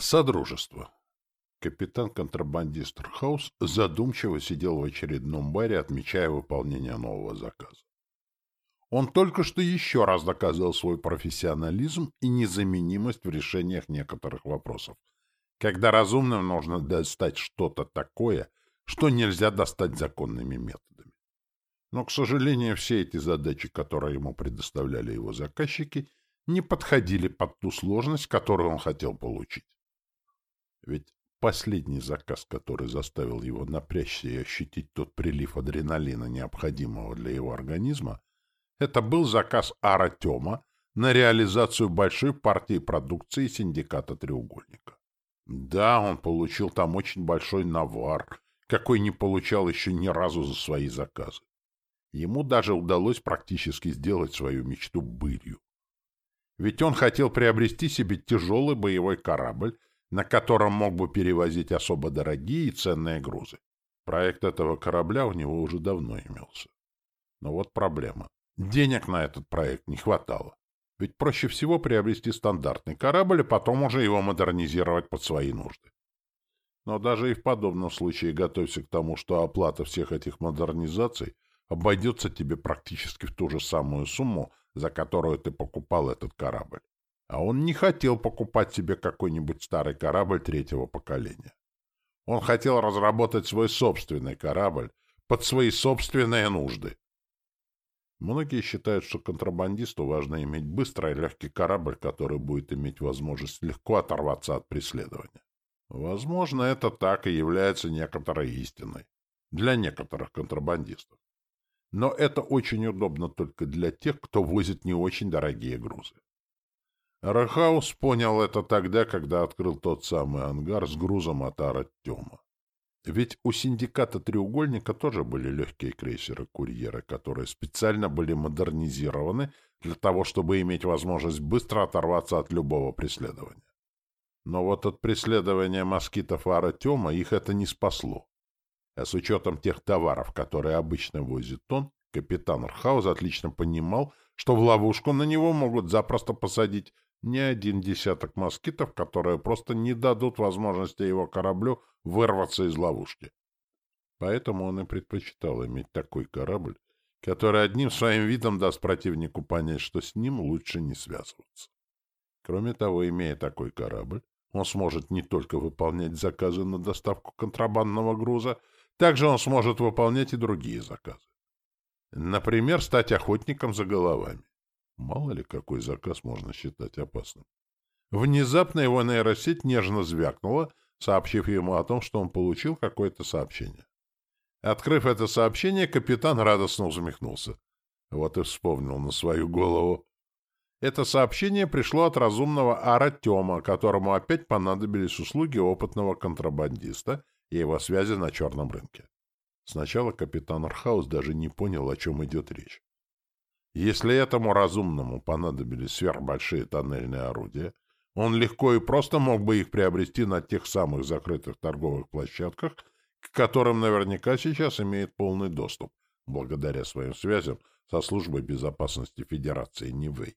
Содружество. Капитан-контрабандист Хаус задумчиво сидел в очередном баре, отмечая выполнение нового заказа. Он только что еще раз доказал свой профессионализм и незаменимость в решениях некоторых вопросов, когда разумным нужно достать что-то такое, что нельзя достать законными методами. Но, к сожалению, все эти задачи, которые ему предоставляли его заказчики, не подходили под ту сложность, которую он хотел получить. Ведь последний заказ, который заставил его напрячься и ощутить тот прилив адреналина, необходимого для его организма, это был заказ Аратема на реализацию большой партии продукции синдиката «Треугольника». Да, он получил там очень большой навар, какой не получал еще ни разу за свои заказы. Ему даже удалось практически сделать свою мечту былью. Ведь он хотел приобрести себе тяжелый боевой корабль на котором мог бы перевозить особо дорогие и ценные грузы. Проект этого корабля у него уже давно имелся. Но вот проблема. Денег на этот проект не хватало. Ведь проще всего приобрести стандартный корабль, и потом уже его модернизировать под свои нужды. Но даже и в подобном случае готовься к тому, что оплата всех этих модернизаций обойдется тебе практически в ту же самую сумму, за которую ты покупал этот корабль. А он не хотел покупать себе какой-нибудь старый корабль третьего поколения. Он хотел разработать свой собственный корабль под свои собственные нужды. Многие считают, что контрабандисту важно иметь быстрый и легкий корабль, который будет иметь возможность легко оторваться от преследования. Возможно, это так и является некоторой истиной для некоторых контрабандистов. Но это очень удобно только для тех, кто возит не очень дорогие грузы. Рахаус понял это тогда, когда открыл тот самый ангар с грузом от Артема. Ведь у синдиката «Треугольника» тоже были легкие крейсеры-курьеры, которые специально были модернизированы для того, чтобы иметь возможность быстро оторваться от любого преследования. Но вот от преследования москитов Артема их это не спасло. А с учетом тех товаров, которые обычно возит он, капитан Рхауз отлично понимал, что в ловушку на него могут запросто посадить не один десяток москитов, которые просто не дадут возможности его кораблю вырваться из ловушки. Поэтому он и предпочитал иметь такой корабль, который одним своим видом даст противнику понять, что с ним лучше не связываться. Кроме того, имея такой корабль, он сможет не только выполнять заказы на доставку контрабандного груза, также он сможет выполнять и другие заказы. Например, стать охотником за головами. Мало ли, какой заказ можно считать опасным. Внезапно его нейросеть нежно звякнула, сообщив ему о том, что он получил какое-то сообщение. Открыв это сообщение, капитан радостно усмехнулся. Вот и вспомнил на свою голову. Это сообщение пришло от разумного Аратема, которому опять понадобились услуги опытного контрабандиста и его связи на черном рынке. Сначала капитан Архаус даже не понял, о чем идет речь. Если этому разумному понадобились сверхбольшие тоннельные орудия, он легко и просто мог бы их приобрести на тех самых закрытых торговых площадках, к которым наверняка сейчас имеет полный доступ, благодаря своим связям со службой безопасности Федерации Нивэй.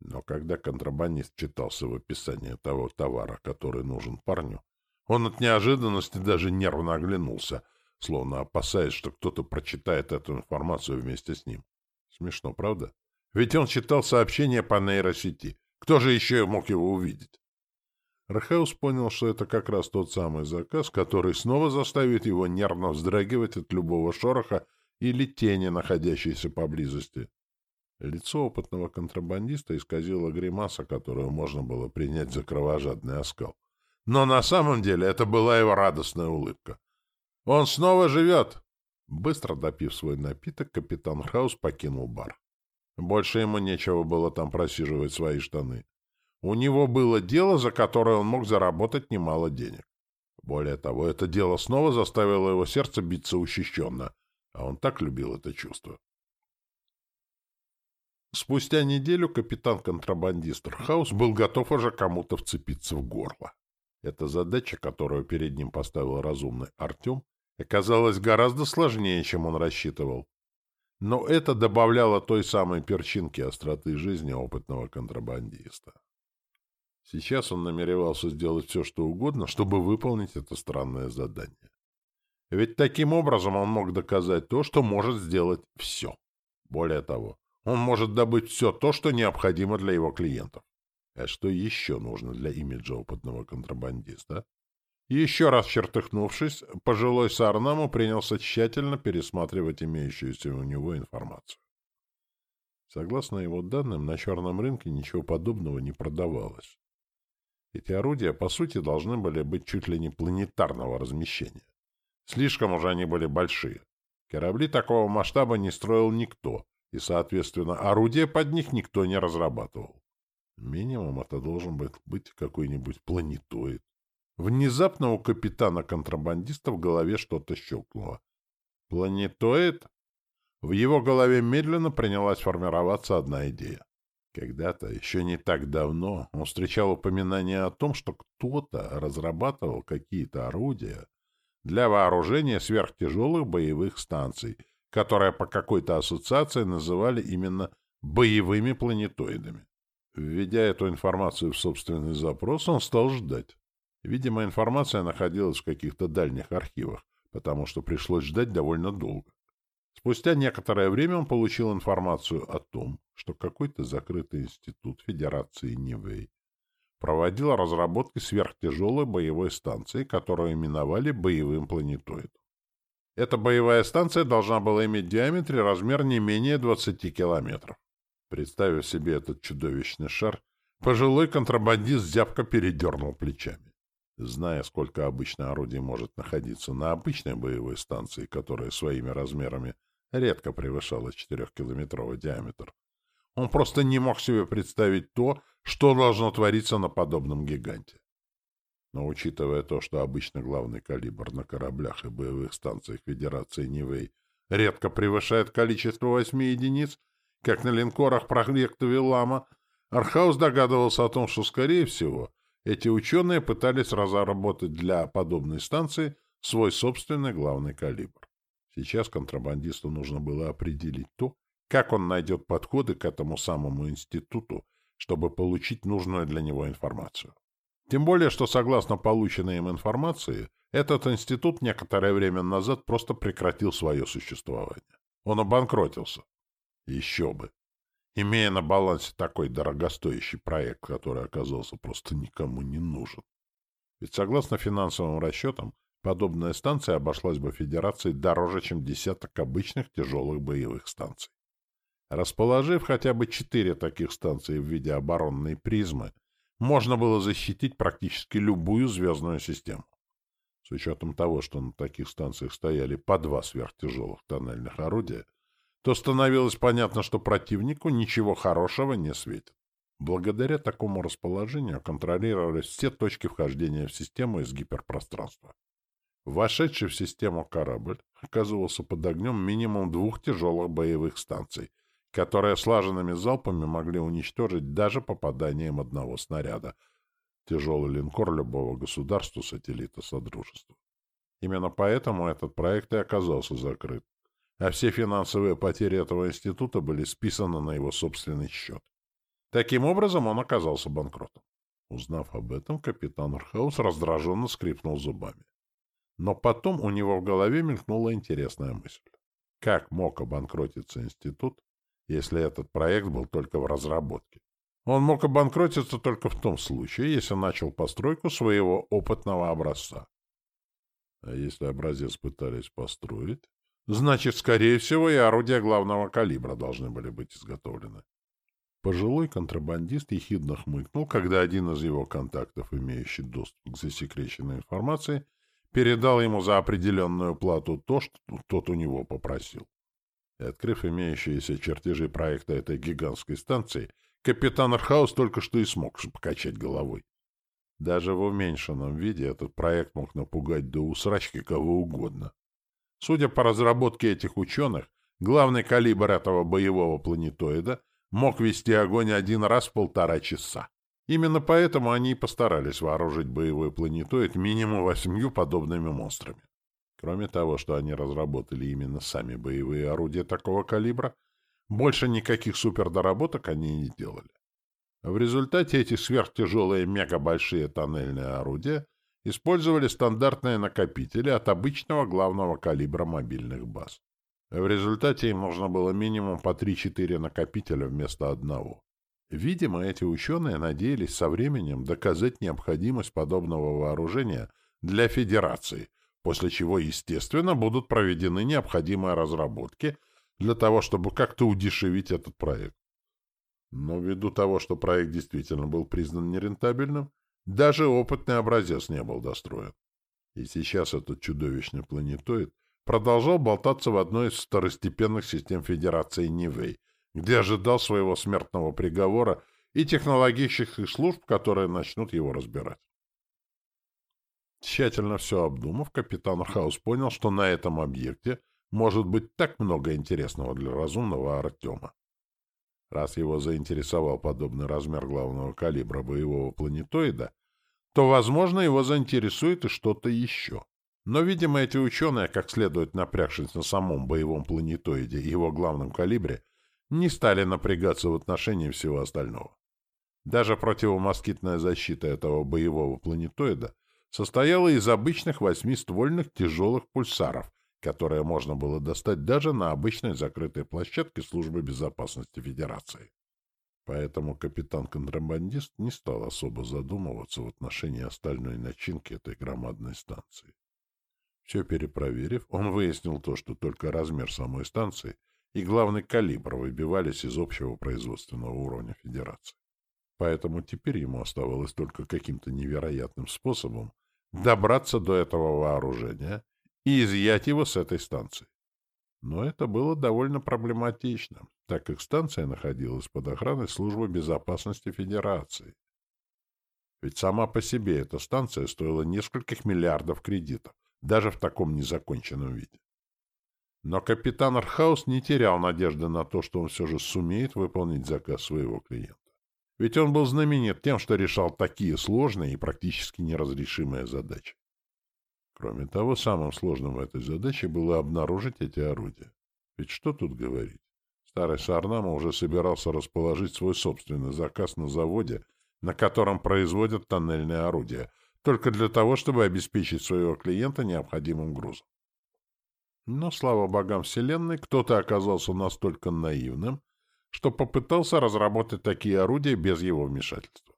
Но когда контрабандист читался в описании того товара, который нужен парню, он от неожиданности даже нервно оглянулся, словно опасаясь, что кто-то прочитает эту информацию вместе с ним. Смешно, правда? Ведь он читал сообщения по нейросети. Кто же еще мог его увидеть? Рахаус понял, что это как раз тот самый заказ, который снова заставит его нервно вздрагивать от любого шороха или тени, находящейся поблизости. Лицо опытного контрабандиста исказило гримаса, которую можно было принять за кровожадный оскал. Но на самом деле это была его радостная улыбка. «Он снова живет!» Быстро допив свой напиток, капитан Хаус покинул бар. Больше ему нечего было там просиживать свои штаны. У него было дело, за которое он мог заработать немало денег. Более того, это дело снова заставило его сердце биться учащенно, а он так любил это чувство. Спустя неделю капитан-контрабандист Хаус был готов уже кому-то вцепиться в горло. Эта задача, которую перед ним поставил разумный Артем, оказалось гораздо сложнее, чем он рассчитывал. Но это добавляло той самой перчинки остроты жизни опытного контрабандиста. Сейчас он намеревался сделать все, что угодно, чтобы выполнить это странное задание. Ведь таким образом он мог доказать то, что может сделать все. Более того, он может добыть все то, что необходимо для его клиентов. А что еще нужно для имиджа опытного контрабандиста? Еще раз чертыхнувшись, пожилой Сарнаму принялся тщательно пересматривать имеющуюся у него информацию. Согласно его данным, на черном рынке ничего подобного не продавалось. Эти орудия, по сути, должны были быть чуть ли не планетарного размещения. Слишком уже они были большие. Корабли такого масштаба не строил никто, и, соответственно, орудия под них никто не разрабатывал. Минимум это должен быть какой-нибудь планетоид. Внезапно у капитана-контрабандиста в голове что-то щелкнуло. Планетоид? В его голове медленно принялась формироваться одна идея. Когда-то, еще не так давно, он встречал упоминание о том, что кто-то разрабатывал какие-то орудия для вооружения сверхтяжелых боевых станций, которые по какой-то ассоциации называли именно боевыми планетоидами. Введя эту информацию в собственный запрос, он стал ждать. Видимо, информация находилась в каких-то дальних архивах, потому что пришлось ждать довольно долго. Спустя некоторое время он получил информацию о том, что какой-то закрытый институт Федерации Нивэй проводил разработки сверхтяжелой боевой станции, которую именовали боевым планетоидом. Эта боевая станция должна была иметь в диаметре размер не менее 20 километров. Представив себе этот чудовищный шар, пожилой контрабандист зябко передернул плечами. Зная, сколько обычно орудий может находиться на обычной боевой станции, которая своими размерами редко превышала 4-километровый диаметр, он просто не мог себе представить то, что должно твориться на подобном гиганте. Но учитывая то, что обычно главный калибр на кораблях и боевых станциях Федерации Нивэй редко превышает количество восьми единиц, как на линкорах проекта Вилама, Архаус догадывался о том, что, скорее всего, эти ученые пытались разработать для подобной станции свой собственный главный калибр. Сейчас контрабандисту нужно было определить то, как он найдет подходы к этому самому институту, чтобы получить нужную для него информацию. Тем более, что согласно полученной им информации, этот институт некоторое время назад просто прекратил свое существование. Он обанкротился. Еще бы. Имея на балансе такой дорогостоящий проект, который оказался просто никому не нужен. Ведь согласно финансовым расчетам, подобная станция обошлась бы Федерации дороже, чем десяток обычных тяжелых боевых станций. Расположив хотя бы четыре таких станции в виде оборонной призмы, можно было защитить практически любую звездную систему. С учетом того, что на таких станциях стояли по два сверхтяжелых тоннельных орудия, то становилось понятно, что противнику ничего хорошего не светит. Благодаря такому расположению контролировались все точки вхождения в систему из гиперпространства. Вошедший в систему корабль оказывался под огнем минимум двух тяжелых боевых станций, которые слаженными залпами могли уничтожить даже попаданием одного снаряда. Тяжелый линкор любого государства-сателлита Содружества. Именно поэтому этот проект и оказался закрыт а все финансовые потери этого института были списаны на его собственный счет. Таким образом, он оказался банкротом. Узнав об этом, капитан Урхаус раздраженно скрипнул зубами. Но потом у него в голове мелькнула интересная мысль. Как мог обанкротиться институт, если этот проект был только в разработке? Он мог обанкротиться только в том случае, если начал постройку своего опытного образца. А если образец пытались построить, Значит, скорее всего, и орудия главного калибра должны были быть изготовлены. Пожилой контрабандист ехидно хмыкнул, когда один из его контактов, имеющий доступ к засекреченной информации, передал ему за определенную плату то, что тот у него попросил. И, открыв имеющиеся чертежи проекта этой гигантской станции, капитан Архаус только что и смог покачать головой. Даже в уменьшенном виде этот проект мог напугать до усрачки кого угодно. Судя по разработке этих ученых, главный калибр этого боевого планетоида мог вести огонь один раз в полтора часа. Именно поэтому они и постарались вооружить боевой планетоид минимум восьмью подобными монстрами. Кроме того, что они разработали именно сами боевые орудия такого калибра, больше никаких супердоработок они не делали. В результате эти сверхтяжелые мегабольшие тоннельные орудия использовали стандартные накопители от обычного главного калибра мобильных баз. В результате им нужно было минимум по 3-4 накопителя вместо одного. Видимо, эти ученые надеялись со временем доказать необходимость подобного вооружения для Федерации, после чего, естественно, будут проведены необходимые разработки для того, чтобы как-то удешевить этот проект. Но ввиду того, что проект действительно был признан нерентабельным, даже опытный образец не был достроен. И сейчас этот чудовищный планетоид продолжал болтаться в одной из второстепенных систем Федерации Нивэй, где ожидал своего смертного приговора и технологических служб, которые начнут его разбирать. Тщательно все обдумав, капитан Хаус понял, что на этом объекте может быть так много интересного для разумного Артема. Раз его заинтересовал подобный размер главного калибра боевого планетоида, то, возможно, его заинтересует и что-то еще. Но, видимо, эти ученые, как следует напрягшись на самом боевом планетоиде и его главном калибре, не стали напрягаться в отношении всего остального. Даже противомоскитная защита этого боевого планетоида состояла из обычных восьмиствольных тяжелых пульсаров, которые можно было достать даже на обычной закрытой площадке Службы безопасности Федерации. Поэтому капитан-контрабандист не стал особо задумываться в отношении остальной начинки этой громадной станции. Все перепроверив, он выяснил то, что только размер самой станции и главный калибр выбивались из общего производственного уровня Федерации. Поэтому теперь ему оставалось только каким-то невероятным способом добраться до этого вооружения и изъять его с этой станции. Но это было довольно проблематично, так как станция находилась под охраной Службы безопасности Федерации. Ведь сама по себе эта станция стоила нескольких миллиардов кредитов, даже в таком незаконченном виде. Но капитан Архаус не терял надежды на то, что он все же сумеет выполнить заказ своего клиента. Ведь он был знаменит тем, что решал такие сложные и практически неразрешимые задачи. Кроме того, самым сложным в этой задаче было обнаружить эти орудия. Ведь что тут говорить? Старый Сарнама уже собирался расположить свой собственный заказ на заводе, на котором производят тоннельные орудия, только для того, чтобы обеспечить своего клиента необходимым грузом. Но, слава богам Вселенной, кто-то оказался настолько наивным, что попытался разработать такие орудия без его вмешательства.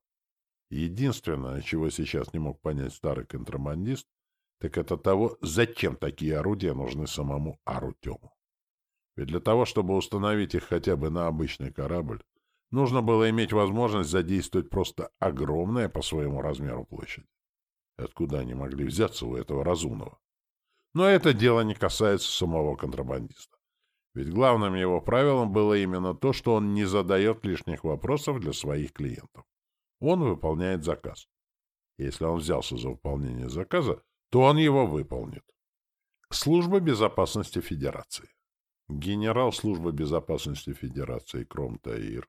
Единственное, чего сейчас не мог понять старый контрабандист, так это того, зачем такие орудия нужны самому Арутему. Ведь для того, чтобы установить их хотя бы на обычный корабль, нужно было иметь возможность задействовать просто огромное по своему размеру площадь. Откуда они могли взяться у этого разумного? Но это дело не касается самого контрабандиста. Ведь главным его правилом было именно то, что он не задает лишних вопросов для своих клиентов. Он выполняет заказ. Если он взялся за выполнение заказа, то он его выполнит. Служба безопасности Федерации. Генерал службы безопасности Федерации Кромтаир,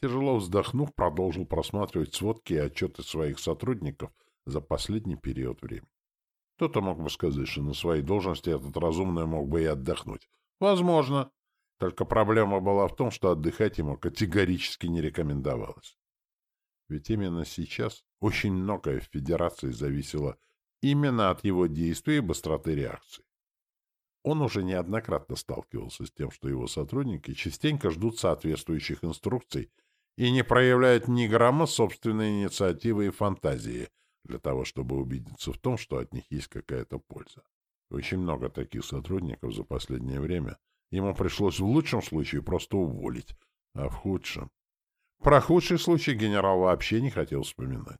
тяжело вздохнув, продолжил просматривать сводки и отчеты своих сотрудников за последний период времени. Кто-то мог бы сказать, что на своей должности этот разумный мог бы и отдохнуть. Возможно. Только проблема была в том, что отдыхать ему категорически не рекомендовалось. Ведь именно сейчас очень многое в Федерации зависело именно от его действий и быстроты реакции. Он уже неоднократно сталкивался с тем, что его сотрудники частенько ждут соответствующих инструкций и не проявляют ни грамма собственной инициативы и фантазии для того, чтобы убедиться в том, что от них есть какая-то польза. Очень много таких сотрудников за последнее время ему пришлось в лучшем случае просто уволить, а в худшем... Про худший случай генерал вообще не хотел вспоминать.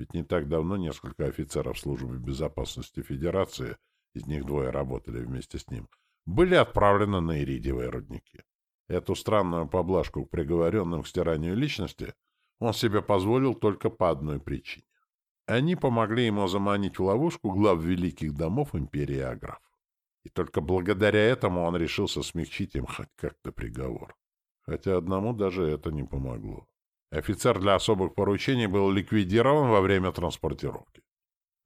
Ведь не так давно несколько офицеров службы безопасности Федерации — из них двое работали вместе с ним, были отправлены на иридиевые рудники. Эту странную поблажку к приговоренным к стиранию личности он себе позволил только по одной причине. Они помогли ему заманить в ловушку глав великих домов империи Аграф. И только благодаря этому он решился смягчить им хоть как-то приговор. Хотя одному даже это не помогло. Офицер для особых поручений был ликвидирован во время транспортировки.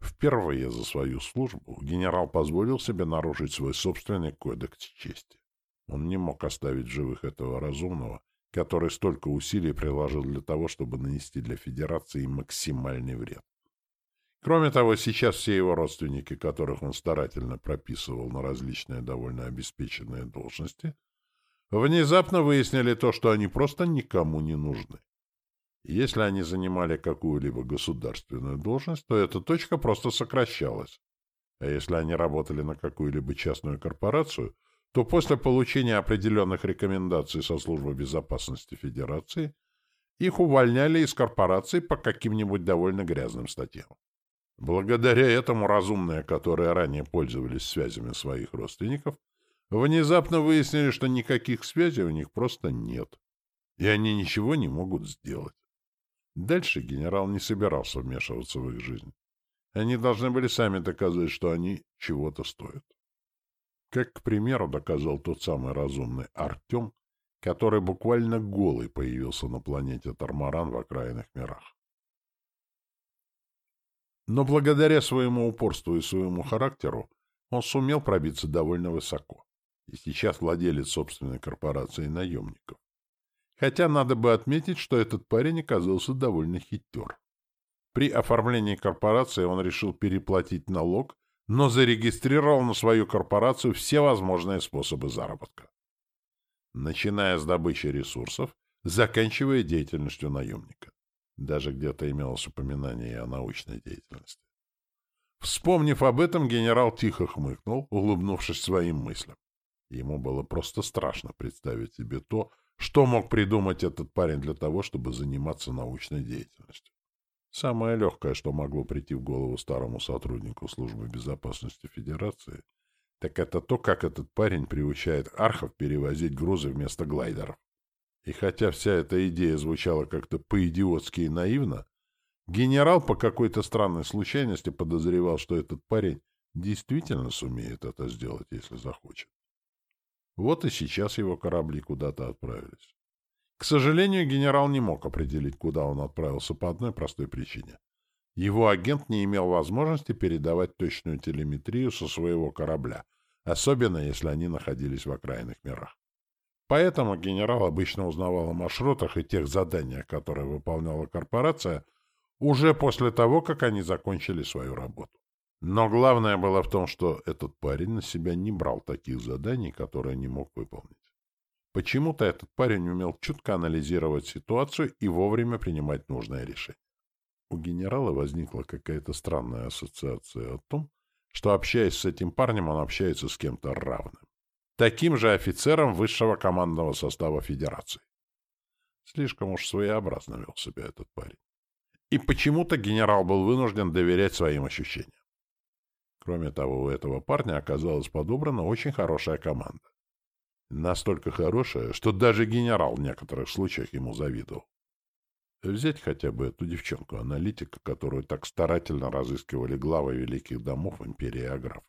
Впервые за свою службу генерал позволил себе нарушить свой собственный кодекс чести. Он не мог оставить живых этого разумного, который столько усилий приложил для того, чтобы нанести для Федерации максимальный вред. Кроме того, сейчас все его родственники, которых он старательно прописывал на различные довольно обеспеченные должности, внезапно выяснили то, что они просто никому не нужны. Если они занимали какую-либо государственную должность, то эта точка просто сокращалась. А если они работали на какую-либо частную корпорацию, то после получения определенных рекомендаций со Службы безопасности Федерации их увольняли из корпорации по каким-нибудь довольно грязным статьям. Благодаря этому разумные, которые ранее пользовались связями своих родственников, внезапно выяснили, что никаких связей у них просто нет, и они ничего не могут сделать. Дальше генерал не собирался вмешиваться в их жизнь. Они должны были сами доказать, что они чего-то стоят. Как, к примеру, доказал тот самый разумный Артем, который буквально голый появился на планете Тармаран в окраинных мирах. Но благодаря своему упорству и своему характеру он сумел пробиться довольно высоко. И сейчас владелец собственной корпорации наемников. Хотя надо бы отметить, что этот парень оказался довольно хитер. При оформлении корпорации он решил переплатить налог, но зарегистрировал на свою корпорацию все возможные способы заработка. Начиная с добычи ресурсов, заканчивая деятельностью наемника. Даже где-то имелось упоминание о научной деятельности. Вспомнив об этом, генерал тихо хмыкнул, улыбнувшись своим мыслям. Ему было просто страшно представить себе то, что мог придумать этот парень для того, чтобы заниматься научной деятельностью? Самое легкое, что могло прийти в голову старому сотруднику Службы безопасности Федерации, так это то, как этот парень приучает архов перевозить грузы вместо глайдеров. И хотя вся эта идея звучала как-то по-идиотски и наивно, генерал по какой-то странной случайности подозревал, что этот парень действительно сумеет это сделать, если захочет. Вот и сейчас его корабли куда-то отправились. К сожалению, генерал не мог определить, куда он отправился по одной простой причине. Его агент не имел возможности передавать точную телеметрию со своего корабля, особенно если они находились в окраинных мирах. Поэтому генерал обычно узнавал о маршрутах и тех заданиях, которые выполняла корпорация, уже после того, как они закончили свою работу. Но главное было в том, что этот парень на себя не брал таких заданий, которые не мог выполнить. Почему-то этот парень умел чутко анализировать ситуацию и вовремя принимать нужное решение. У генерала возникла какая-то странная ассоциация о том, что, общаясь с этим парнем, он общается с кем-то равным. Таким же офицером высшего командного состава Федерации. Слишком уж своеобразно вел себя этот парень. И почему-то генерал был вынужден доверять своим ощущениям. Кроме того, у этого парня оказалась подобрана очень хорошая команда. Настолько хорошая, что даже генерал в некоторых случаях ему завидовал. Взять хотя бы эту девчонку-аналитика, которую так старательно разыскивали главы великих домов империи Аграф.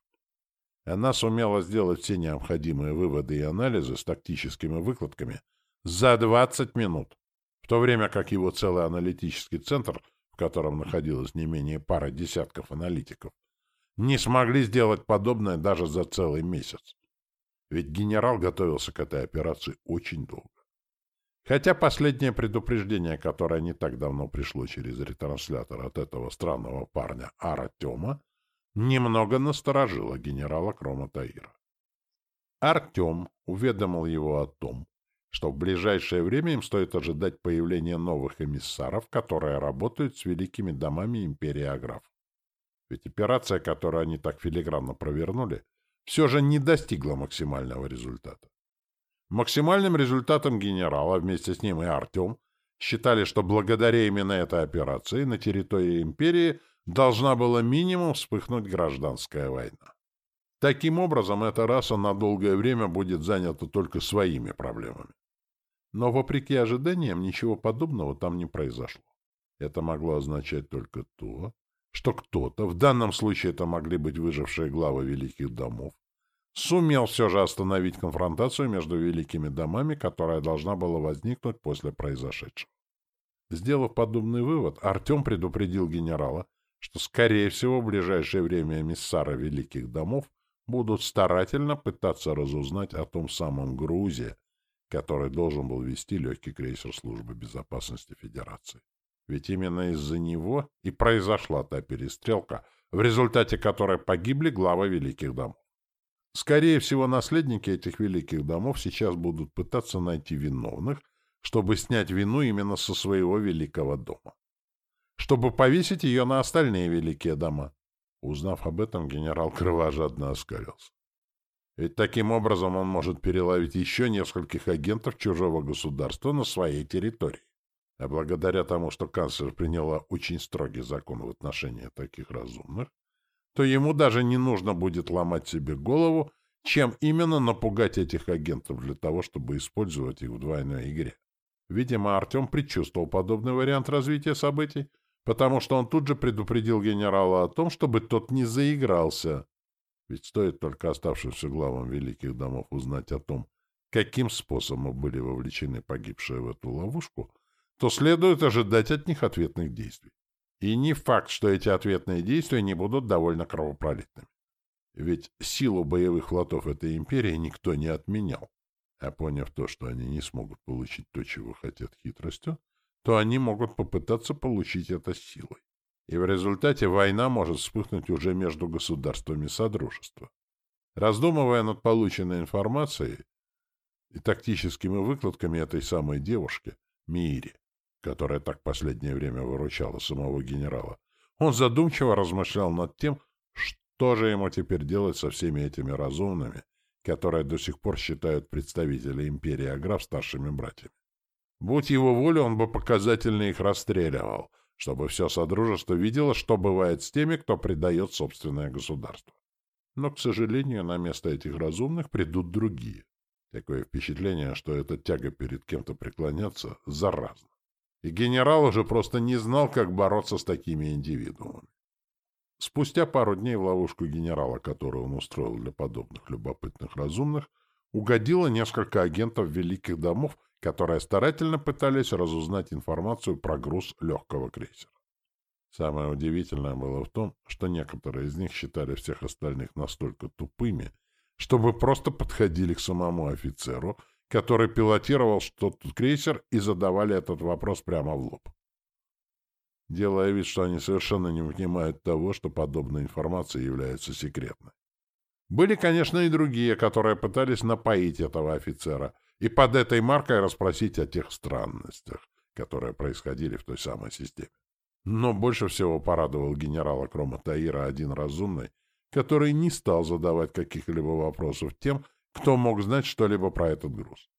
Она сумела сделать все необходимые выводы и анализы с тактическими выкладками за 20 минут, в то время как его целый аналитический центр, в котором находилось не менее пары десятков аналитиков, не смогли сделать подобное даже за целый месяц. Ведь генерал готовился к этой операции очень долго. Хотя последнее предупреждение, которое не так давно пришло через ретранслятор от этого странного парня Артема, немного насторожило генерала Крома Таира. Артем уведомил его о том, что в ближайшее время им стоит ожидать появления новых эмиссаров, которые работают с великими домами империи. Ведь операция, которую они так филигранно провернули, все же не достигла максимального результата. Максимальным результатом генерала, вместе с ним и Артем, считали, что благодаря именно этой операции на территории империи должна была минимум вспыхнуть гражданская война. Таким образом, эта раса на долгое время будет занята только своими проблемами. Но, вопреки ожиданиям, ничего подобного там не произошло. Это могло означать только то, что кто-то, в данном случае это могли быть выжившие главы великих домов, сумел все же остановить конфронтацию между великими домами, которая должна была возникнуть после произошедшего. Сделав подобный вывод, Артем предупредил генерала, что, скорее всего, в ближайшее время эмиссары великих домов будут старательно пытаться разузнать о том самом грузе, который должен был вести легкий крейсер Службы безопасности Федерации. Ведь именно из-за него и произошла та перестрелка, в результате которой погибли главы великих домов. Скорее всего, наследники этих великих домов сейчас будут пытаться найти виновных, чтобы снять вину именно со своего великого дома. Чтобы повесить ее на остальные великие дома. Узнав об этом, генерал кровожадно оскалился. Ведь таким образом он может переловить еще нескольких агентов чужого государства на своей территории. А благодаря тому, что канцлер приняла очень строгий закон в отношении таких разумных, то ему даже не нужно будет ломать себе голову, чем именно напугать этих агентов для того, чтобы использовать их в двойной игре. Видимо, Артем предчувствовал подобный вариант развития событий, потому что он тут же предупредил генерала о том, чтобы тот не заигрался. Ведь стоит только оставшимся главам великих домов узнать о том, каким способом были вовлечены погибшие в эту ловушку, то следует ожидать от них ответных действий. И не факт, что эти ответные действия не будут довольно кровопролитными. Ведь силу боевых флотов этой империи никто не отменял. А поняв то, что они не смогут получить то, чего хотят хитростью, то они могут попытаться получить это силой. И в результате война может вспыхнуть уже между государствами Содружества. Раздумывая над полученной информацией и тактическими выкладками этой самой девушки, Миири, которая так последнее время выручала самого генерала, он задумчиво размышлял над тем, что же ему теперь делать со всеми этими разумными, которые до сих пор считают представителей империи Аграф старшими братьями. Будь его воля, он бы показательно их расстреливал, чтобы все Содружество видело, что бывает с теми, кто предает собственное государство. Но, к сожалению, на место этих разумных придут другие. Такое впечатление, что эта тяга перед кем-то преклоняться заразна и генерал уже просто не знал, как бороться с такими индивидуумами. Спустя пару дней в ловушку генерала, которую он устроил для подобных любопытных разумных, угодило несколько агентов великих домов, которые старательно пытались разузнать информацию про груз легкого крейсера. Самое удивительное было в том, что некоторые из них считали всех остальных настолько тупыми, чтобы просто подходили к самому офицеру — который пилотировал что-то крейсер, и задавали этот вопрос прямо в лоб. Делая вид, что они совершенно не понимают того, что подобная информация является секретной. Были, конечно, и другие, которые пытались напоить этого офицера и под этой маркой расспросить о тех странностях, которые происходили в той самой системе. Но больше всего порадовал генерала Крома Таира один разумный, который не стал задавать каких-либо вопросов тем, кто мог знать что-либо про этот груз.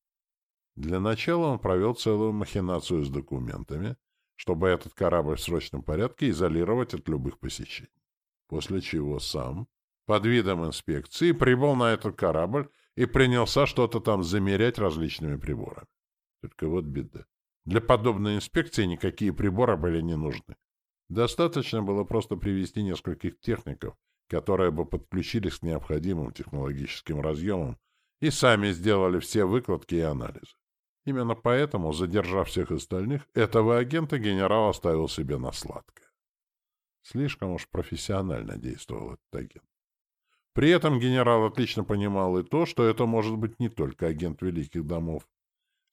Для начала он провел целую махинацию с документами, чтобы этот корабль в срочном порядке изолировать от любых посещений. После чего сам, под видом инспекции, прибыл на этот корабль и принялся что-то там замерять различными приборами. Только вот беда. Для подобной инспекции никакие приборы были не нужны. Достаточно было просто привести нескольких техников, которые бы подключились к необходимым технологическим разъемам и сами сделали все выкладки и анализы. Именно поэтому, задержав всех остальных, этого агента генерал оставил себе на сладкое. Слишком уж профессионально действовал этот агент. При этом генерал отлично понимал и то, что это может быть не только агент великих домов.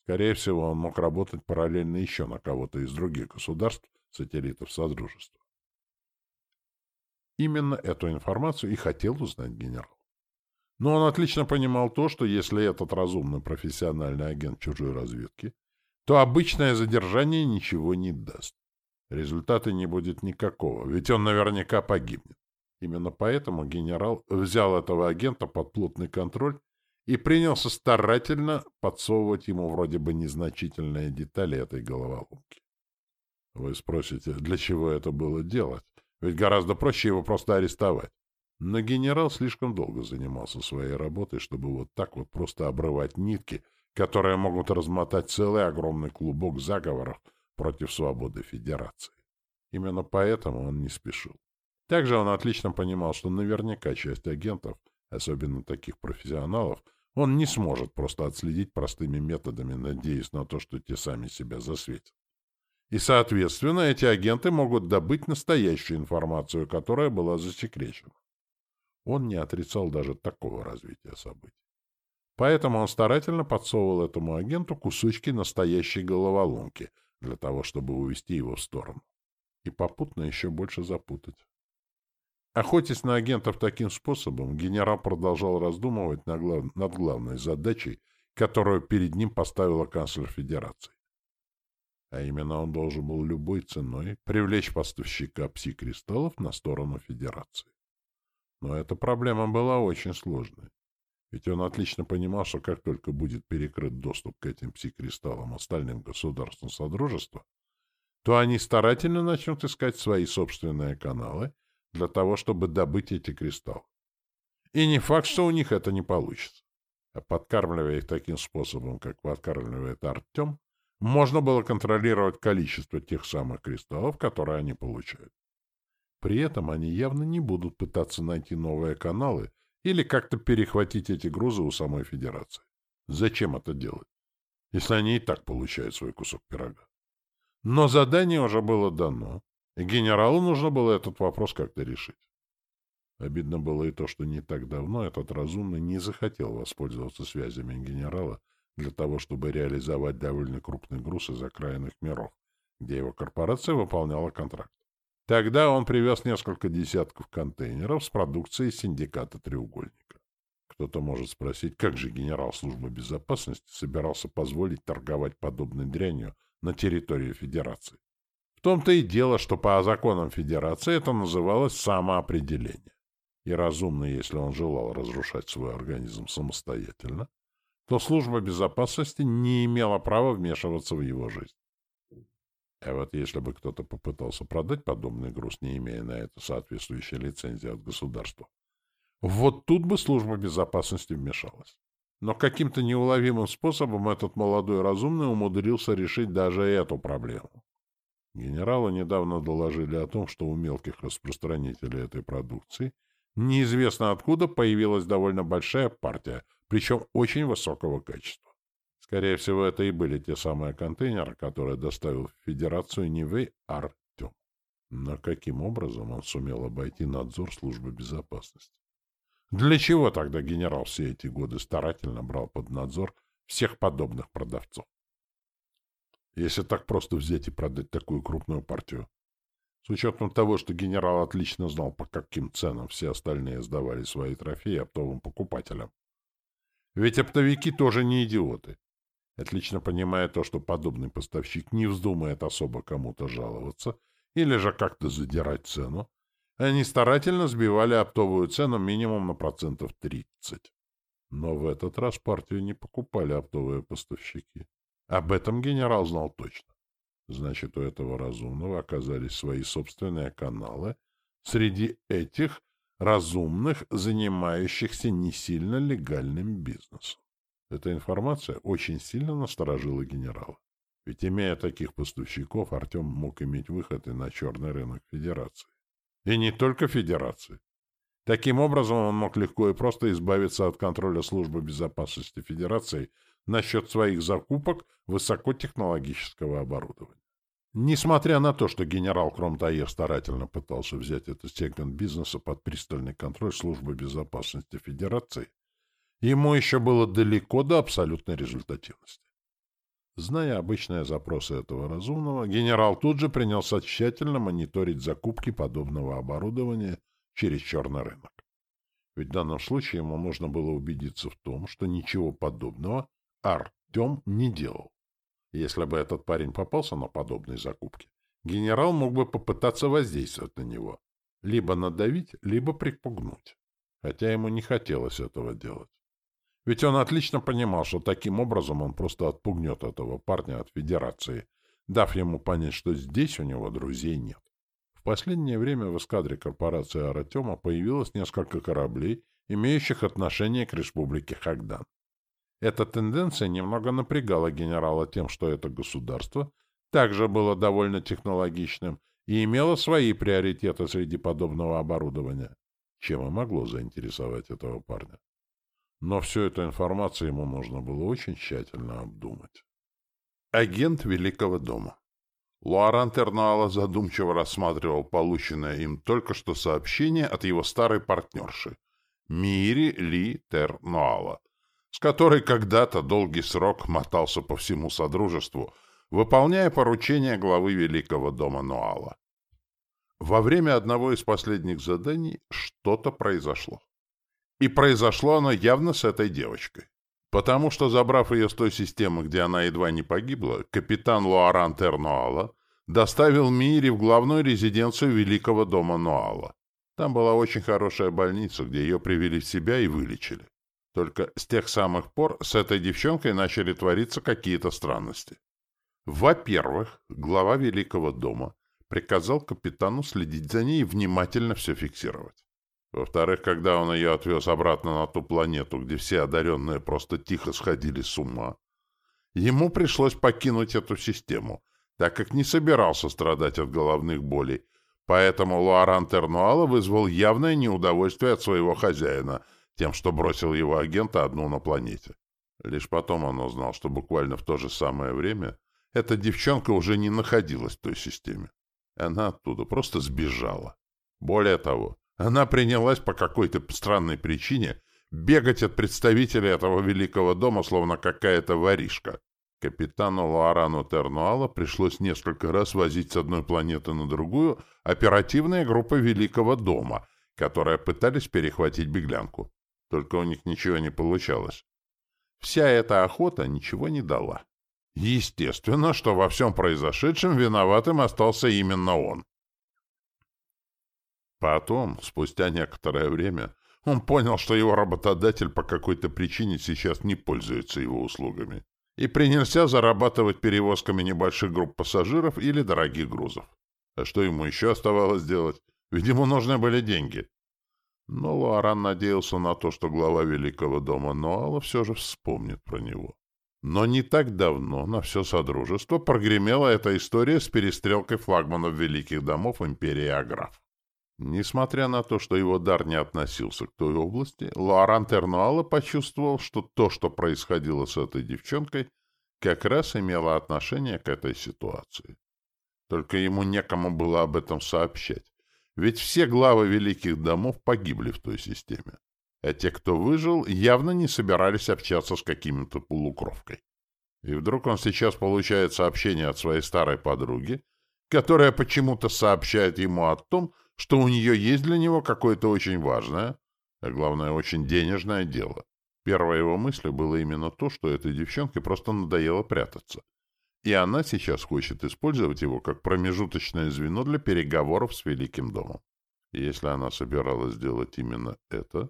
Скорее всего, он мог работать параллельно еще на кого-то из других государств, сателлитов Содружества. Именно эту информацию и хотел узнать генерал. Но он отлично понимал то, что если этот разумный профессиональный агент чужой разведки, то обычное задержание ничего не даст. Результата не будет никакого, ведь он наверняка погибнет. Именно поэтому генерал взял этого агента под плотный контроль и принялся старательно подсовывать ему вроде бы незначительные детали этой головоломки. Вы спросите, для чего это было делать? Ведь гораздо проще его просто арестовать. Но генерал слишком долго занимался своей работой, чтобы вот так вот просто обрывать нитки, которые могут размотать целый огромный клубок заговоров против свободы Федерации. Именно поэтому он не спешил. Также он отлично понимал, что наверняка часть агентов, особенно таких профессионалов, он не сможет просто отследить простыми методами, надеясь на то, что те сами себя засветят. И, соответственно, эти агенты могут добыть настоящую информацию, которая была засекречена. Он не отрицал даже такого развития событий. Поэтому он старательно подсовывал этому агенту кусочки настоящей головоломки для того, чтобы увести его в сторону. И попутно еще больше запутать. Охотясь на агентов таким способом, генерал продолжал раздумывать над, глав... над главной задачей, которую перед ним поставила канцлер Федерации. А именно он должен был любой ценой привлечь поставщика пси-кристаллов на сторону Федерации. Но эта проблема была очень сложной. Ведь он отлично понимал, что как только будет перекрыт доступ к этим пси-кристаллам остальным государствам Содружества, то они старательно начнут искать свои собственные каналы для того, чтобы добыть эти кристаллы. И не факт, что у них это не получится. А подкармливая их таким способом, как подкармливает Артем, можно было контролировать количество тех самых кристаллов, которые они получают. При этом они явно не будут пытаться найти новые каналы или как-то перехватить эти грузы у самой Федерации. Зачем это делать, если они и так получают свой кусок пирога? Но задание уже было дано, и генералу нужно было этот вопрос как-то решить. Обидно было и то, что не так давно этот разумный не захотел воспользоваться связями генерала для того, чтобы реализовать довольно крупный груз из окраинных миров, где его корпорация выполняла контракт. Тогда он привез несколько десятков контейнеров с продукцией синдиката «Треугольника». Кто-то может спросить, как же генерал службы безопасности собирался позволить торговать подобной дрянью на территории Федерации. В том-то и дело, что по законам Федерации это называлось самоопределение. И разумно, если он желал разрушать свой организм самостоятельно, то служба безопасности не имела права вмешиваться в его жизнь. А вот если бы кто-то попытался продать подобный груз, не имея на это соответствующей лицензии от государства, вот тут бы служба безопасности вмешалась. Но каким-то неуловимым способом этот молодой разумный умудрился решить даже эту проблему. Генералы недавно доложили о том, что у мелких распространителей этой продукции неизвестно откуда появилась довольно большая партия, причем очень высокого качества. Скорее всего, это и были те самые контейнеры, которые доставил в Федерацию Нивы Артем. Но каким образом он сумел обойти надзор службы безопасности? Для чего тогда генерал все эти годы старательно брал под надзор всех подобных продавцов? Если так просто взять и продать такую крупную партию. С учетом того, что генерал отлично знал, по каким ценам все остальные сдавали свои трофеи оптовым покупателям. Ведь оптовики тоже не идиоты отлично понимая то, что подобный поставщик не вздумает особо кому-то жаловаться или же как-то задирать цену, они старательно сбивали оптовую цену минимум на процентов 30. Но в этот раз партию не покупали оптовые поставщики. Об этом генерал знал точно. Значит, у этого разумного оказались свои собственные каналы среди этих разумных, занимающихся не сильно легальным бизнесом. Эта информация очень сильно насторожила генерала. Ведь, имея таких поставщиков, Артем мог иметь выход и на черный рынок Федерации. И не только Федерации. Таким образом, он мог легко и просто избавиться от контроля службы безопасности Федерации насчет своих закупок высокотехнологического оборудования. Несмотря на то, что генерал Кромтаир старательно пытался взять этот сегмент бизнеса под пристальный контроль службы безопасности Федерации, Ему еще было далеко до абсолютной результативности. Зная обычные запросы этого разумного, генерал тут же принялся тщательно мониторить закупки подобного оборудования через черный рынок. Ведь в данном случае ему нужно было убедиться в том, что ничего подобного Артем не делал. Если бы этот парень попался на подобные закупки, генерал мог бы попытаться воздействовать на него, либо надавить, либо припугнуть, хотя ему не хотелось этого делать. Ведь он отлично понимал, что таким образом он просто отпугнет этого парня от Федерации, дав ему понять, что здесь у него друзей нет. В последнее время в эскадре корпорации Аратема появилось несколько кораблей, имеющих отношение к республике Хагдан. Эта тенденция немного напрягала генерала тем, что это государство также было довольно технологичным и имело свои приоритеты среди подобного оборудования, чем и могло заинтересовать этого парня. Но всю эту информацию ему нужно было очень тщательно обдумать. Агент Великого дома. Луаран Тернуала задумчиво рассматривал полученное им только что сообщение от его старой партнерши, Мири Ли Тернуала, с которой когда-то долгий срок мотался по всему Содружеству, выполняя поручения главы Великого дома Нуала. Во время одного из последних заданий что-то произошло. И произошло оно явно с этой девочкой. Потому что, забрав ее с той системы, где она едва не погибла, капитан Луаран Тернуала доставил Мири в главную резиденцию Великого дома Нуала. Там была очень хорошая больница, где ее привели в себя и вылечили. Только с тех самых пор с этой девчонкой начали твориться какие-то странности. Во-первых, глава Великого дома приказал капитану следить за ней и внимательно все фиксировать. Во-вторых, когда он ее отвез обратно на ту планету, где все одаренные просто тихо сходили с ума, ему пришлось покинуть эту систему, так как не собирался страдать от головных болей, поэтому Луаран Тернуала вызвал явное неудовольствие от своего хозяина тем, что бросил его агента одну на планете. Лишь потом он узнал, что буквально в то же самое время эта девчонка уже не находилась в той системе. Она оттуда просто сбежала. Более того, она принялась по какой-то странной причине бегать от представителей этого великого дома, словно какая-то воришка. Капитану Луарану Тернуала пришлось несколько раз возить с одной планеты на другую оперативные группы Великого дома, которые пытались перехватить беглянку. Только у них ничего не получалось. Вся эта охота ничего не дала. Естественно, что во всем произошедшем виноватым остался именно он. Потом, спустя некоторое время, он понял, что его работодатель по какой-то причине сейчас не пользуется его услугами и принялся зарабатывать перевозками небольших групп пассажиров или дорогих грузов. А что ему еще оставалось делать? Ведь ему нужны были деньги. Но Луаран надеялся на то, что глава Великого дома Ноала все же вспомнит про него. Но не так давно на все Содружество прогремела эта история с перестрелкой флагманов великих домов империи Аграф. Несмотря на то, что его дар не относился к той области, Луаран Тернуала почувствовал, что то, что происходило с этой девчонкой, как раз имело отношение к этой ситуации. Только ему некому было об этом сообщать, ведь все главы великих домов погибли в той системе а те, кто выжил, явно не собирались общаться с каким-то полукровкой. И вдруг он сейчас получает сообщение от своей старой подруги, которая почему-то сообщает ему о том, что у нее есть для него какое-то очень важное, а главное, очень денежное дело. Первой его мыслью было именно то, что этой девчонке просто надоело прятаться. И она сейчас хочет использовать его как промежуточное звено для переговоров с Великим домом. И если она собиралась сделать именно это,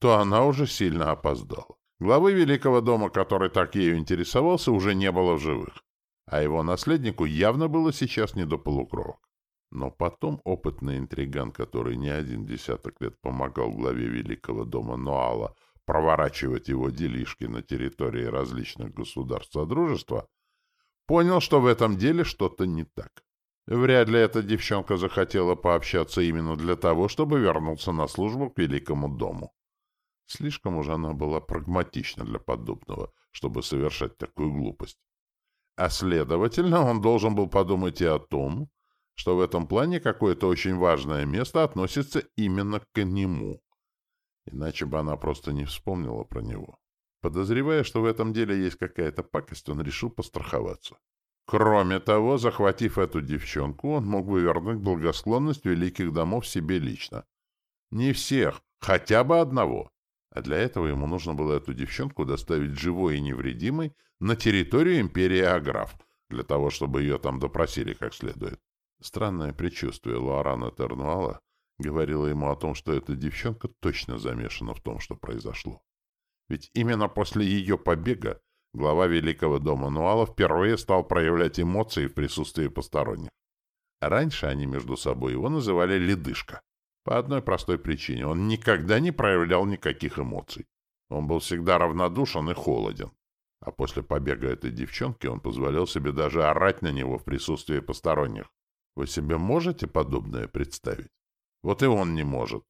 то она уже сильно опоздала. Главы Великого дома, который так ею интересовался, уже не было в живых, а его наследнику явно было сейчас не до полукровок. Но потом опытный интриган, который не один десяток лет помогал главе Великого дома Нуала проворачивать его делишки на территории различных государств Содружества, понял, что в этом деле что-то не так. Вряд ли эта девчонка захотела пообщаться именно для того, чтобы вернуться на службу к Великому дому. Слишком уж она была прагматична для подобного, чтобы совершать такую глупость. А следовательно, он должен был подумать и о том, что в этом плане какое-то очень важное место относится именно к нему. Иначе бы она просто не вспомнила про него. Подозревая, что в этом деле есть какая-то пакость, он решил постраховаться. Кроме того, захватив эту девчонку, он мог бы вернуть благосклонность великих домов себе лично. Не всех, хотя бы одного. А для этого ему нужно было эту девчонку доставить живой и невредимой на территорию империи Аграф, для того, чтобы ее там допросили как следует. Странное предчувствие Луарана Тернуала говорило ему о том, что эта девчонка точно замешана в том, что произошло. Ведь именно после ее побега глава Великого дома Нуала впервые стал проявлять эмоции в присутствии посторонних. Раньше они между собой его называли «ледышка». По одной простой причине. Он никогда не проявлял никаких эмоций. Он был всегда равнодушен и холоден. А после побега этой девчонки он позволял себе даже орать на него в присутствии посторонних. Вы себе можете подобное представить? Вот и он не может.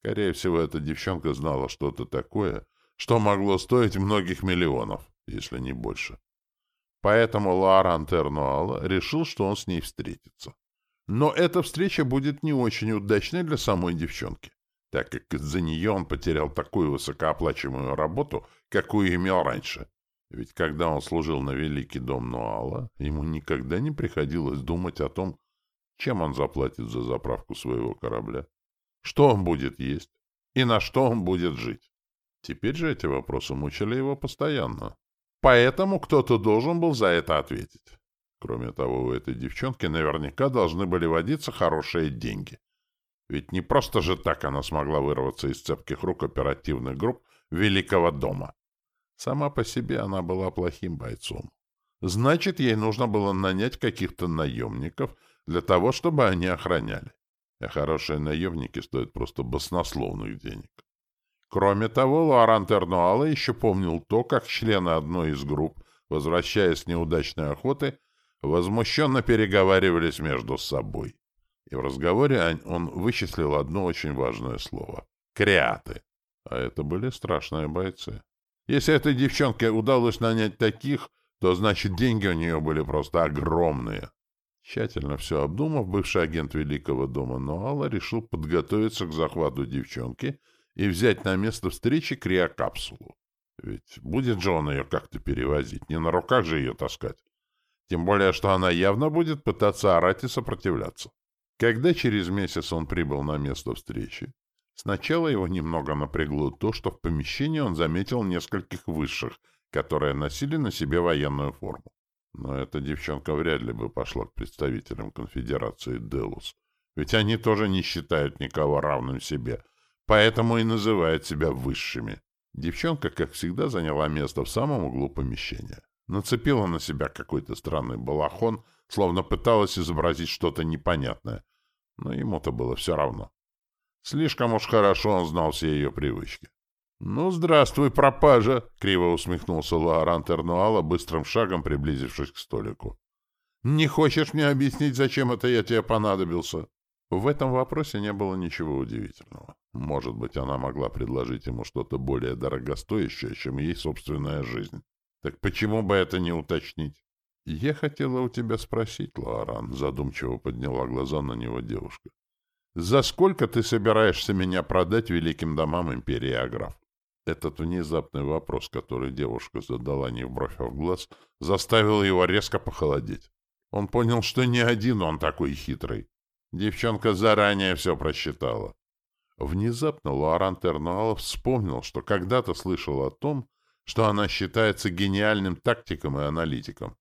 Скорее всего, эта девчонка знала что-то такое, что могло стоить многих миллионов, если не больше. Поэтому Луаран Тернуал решил, что он с ней встретится. Но эта встреча будет не очень удачной для самой девчонки. так как из-за нее он потерял такую высокооплачиваемую работу, какую имел раньше. Ведь когда он служил на Великий дом Нуала, ему никогда не приходилось думать о том, чем он заплатит за заправку своего корабля, что он будет есть и на что он будет жить. Теперь же эти вопросы мучили его постоянно. Поэтому кто-то должен был за это ответить. Кроме того, у этой девчонки наверняка должны были водиться хорошие деньги. Ведь не просто же так она смогла вырваться из цепких рук оперативных групп Великого дома. Сама по себе она была плохим бойцом. Значит, ей нужно было нанять каких-то наемников для того, чтобы они охраняли. А хорошие наемники стоят просто баснословных денег. Кроме того, Луаран Тернуала еще помнил то, как члены одной из групп, возвращаясь с неудачной охоты, возмущенно переговаривались между собой. И в разговоре он вычислил одно очень важное слово — «креаты». А это были страшные бойцы. Если этой девчонке удалось нанять таких, то значит деньги у нее были просто огромные. Тщательно все обдумав, бывший агент Великого дома Ноала решил подготовиться к захвату девчонки и взять на место встречи криокапсулу. Ведь будет же он ее как-то перевозить, не на руках же ее таскать. Тем более, что она явно будет пытаться орать и сопротивляться. Когда через месяц он прибыл на место встречи, сначала его немного напрягло то, что в помещении он заметил нескольких высших, которые носили на себе военную форму. Но эта девчонка вряд ли бы пошла к представителям конфедерации Делус, ведь они тоже не считают никого равным себе, поэтому и называют себя высшими. Девчонка, как всегда, заняла место в самом углу помещения. Нацепила на себя какой-то странный балахон, словно пыталась изобразить что-то непонятное. Но ему-то было все равно. Слишком уж хорошо он знал все ее привычки. «Ну, здравствуй, пропажа!» — криво усмехнулся Луаран Тернуала, быстрым шагом приблизившись к столику. «Не хочешь мне объяснить, зачем это я тебе понадобился?» В этом вопросе не было ничего удивительного. Может быть, она могла предложить ему что-то более дорогостоящее, чем ей собственная жизнь. Так почему бы это не уточнить? — Я хотела у тебя спросить, Лоран, — задумчиво подняла глаза на него девушка. — За сколько ты собираешься меня продать великим домам империи Аграф? Этот внезапный вопрос, который девушка задала не в бровь, а в глаз, заставил его резко похолодеть. Он понял, что не один он такой хитрый. Девчонка заранее все просчитала. Внезапно Луаран Тернуалов вспомнил, что когда-то слышал о том, что она считается гениальным тактиком и аналитиком.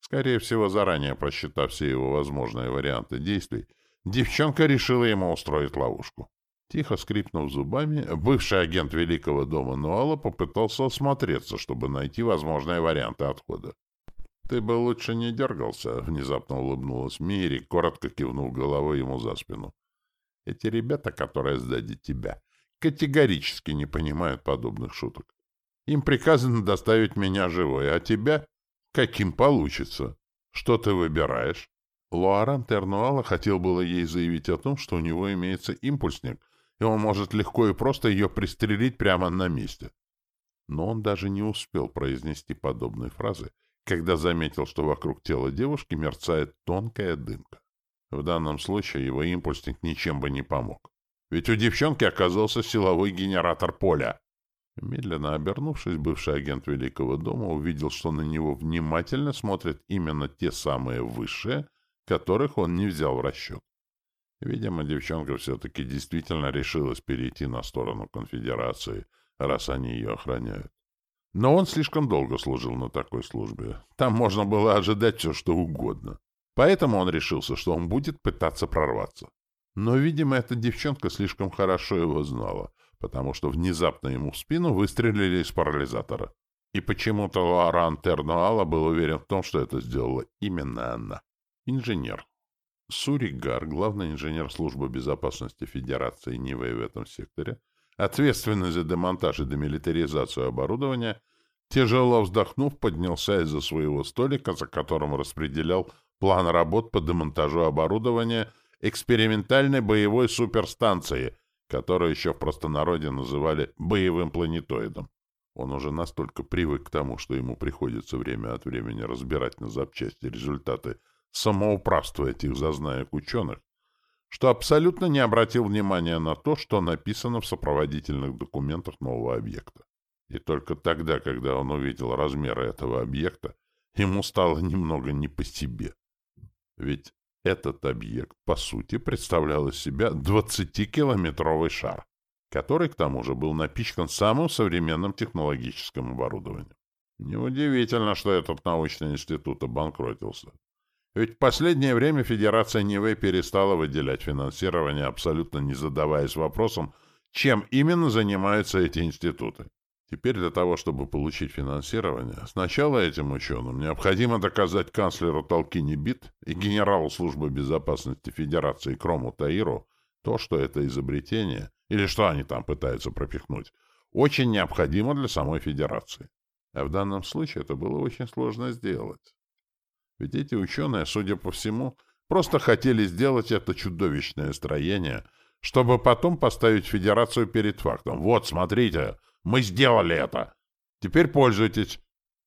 Скорее всего, заранее просчитав все его возможные варианты действий, девчонка решила ему устроить ловушку. Тихо скрипнув зубами, бывший агент Великого дома Нуала попытался осмотреться, чтобы найти возможные варианты отхода. «Ты бы лучше не дергался», — внезапно улыбнулась Мири, коротко кивнув головой ему за спину. «Эти ребята, которые сдадут тебя, категорически не понимают подобных шуток. Им приказано доставить меня живой, а тебя? Каким получится? Что ты выбираешь? Луаран Тернуала хотел было ей заявить о том, что у него имеется импульсник, и он может легко и просто ее пристрелить прямо на месте. Но он даже не успел произнести подобной фразы, когда заметил, что вокруг тела девушки мерцает тонкая дымка. В данном случае его импульсник ничем бы не помог. Ведь у девчонки оказался силовой генератор поля. Медленно обернувшись, бывший агент Великого дома увидел, что на него внимательно смотрят именно те самые высшие, которых он не взял в расчет. Видимо, девчонка все-таки действительно решилась перейти на сторону конфедерации, раз они ее охраняют. Но он слишком долго служил на такой службе. Там можно было ожидать все, что угодно. Поэтому он решился, что он будет пытаться прорваться. Но, видимо, эта девчонка слишком хорошо его знала — потому что внезапно ему в спину выстрелили из парализатора. И почему-то Лоран Тернуала был уверен в том, что это сделала именно она. Инженер. Суригар, главный инженер службы безопасности Федерации Нивы в этом секторе, ответственный за демонтаж и демилитаризацию оборудования, тяжело вздохнув, поднялся из-за своего столика, за которым распределял план работ по демонтажу оборудования экспериментальной боевой суперстанции — которую еще в простонародье называли «боевым планетоидом». Он уже настолько привык к тому, что ему приходится время от времени разбирать на запчасти результаты самоуправства этих зазнаек ученых, что абсолютно не обратил внимания на то, что написано в сопроводительных документах нового объекта. И только тогда, когда он увидел размеры этого объекта, ему стало немного не по себе. Ведь этот объект, по сути, представлял из себя 20-километровый шар, который, к тому же, был напичкан самым современным технологическим оборудованием. Неудивительно, что этот научный институт обанкротился. Ведь в последнее время Федерация Нивы перестала выделять финансирование, абсолютно не задаваясь вопросом, чем именно занимаются эти институты. Теперь для того, чтобы получить финансирование, сначала этим ученым необходимо доказать канцлеру Толкини Бит и генералу службы безопасности Федерации Крому Таиру то, что это изобретение, или что они там пытаются пропихнуть, очень необходимо для самой Федерации. А в данном случае это было очень сложно сделать. Ведь эти ученые, судя по всему, просто хотели сделать это чудовищное строение, чтобы потом поставить Федерацию перед фактом. Вот, смотрите, мы сделали это. Теперь пользуйтесь.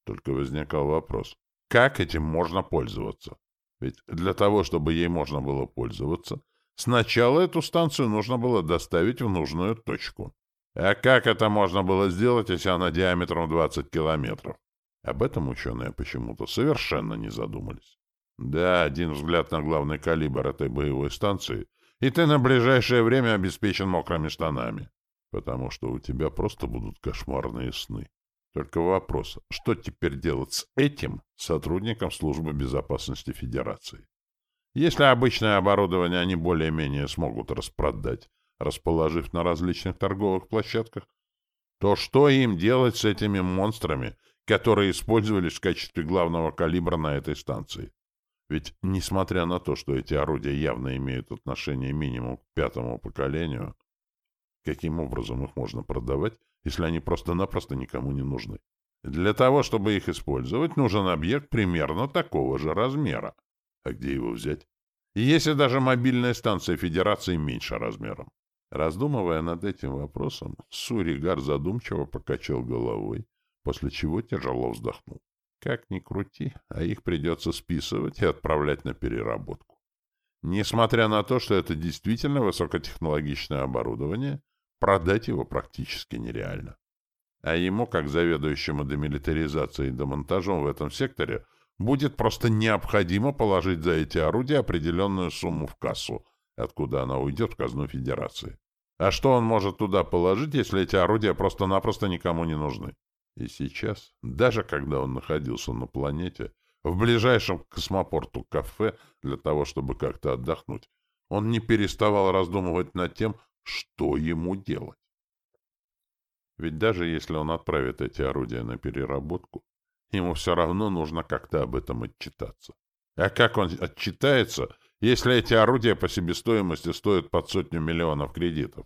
Только возникал вопрос, как этим можно пользоваться? Ведь для того, чтобы ей можно было пользоваться, сначала эту станцию нужно было доставить в нужную точку. А как это можно было сделать, если она диаметром 20 километров? Об этом ученые почему-то совершенно не задумались. Да, один взгляд на главный калибр этой боевой станции, и ты на ближайшее время обеспечен мокрыми штанами потому что у тебя просто будут кошмарные сны. Только вопрос, что теперь делать с этим сотрудником Службы безопасности Федерации? Если обычное оборудование они более-менее смогут распродать, расположив на различных торговых площадках, то что им делать с этими монстрами, которые использовались в качестве главного калибра на этой станции? Ведь, несмотря на то, что эти орудия явно имеют отношение минимум к пятому поколению, Каким образом их можно продавать, если они просто-напросто никому не нужны? Для того, чтобы их использовать, нужен объект примерно такого же размера. А где его взять? Если даже мобильная станция Федерации меньше размером? Раздумывая над этим вопросом, Суригар задумчиво покачал головой, после чего тяжело вздохнул. Как ни крути, а их придется списывать и отправлять на переработку. Несмотря на то, что это действительно высокотехнологичное оборудование, Продать его практически нереально. А ему, как заведующему демилитаризацией и демонтажом в этом секторе, будет просто необходимо положить за эти орудия определенную сумму в кассу, откуда она уйдет в казну Федерации. А что он может туда положить, если эти орудия просто-напросто никому не нужны? И сейчас, даже когда он находился на планете, в ближайшем к космопорту кафе для того, чтобы как-то отдохнуть, он не переставал раздумывать над тем, что ему делать? Ведь даже если он отправит эти орудия на переработку, ему все равно нужно как-то об этом отчитаться. А как он отчитается, если эти орудия по себестоимости стоят под сотню миллионов кредитов?